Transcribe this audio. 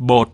bột.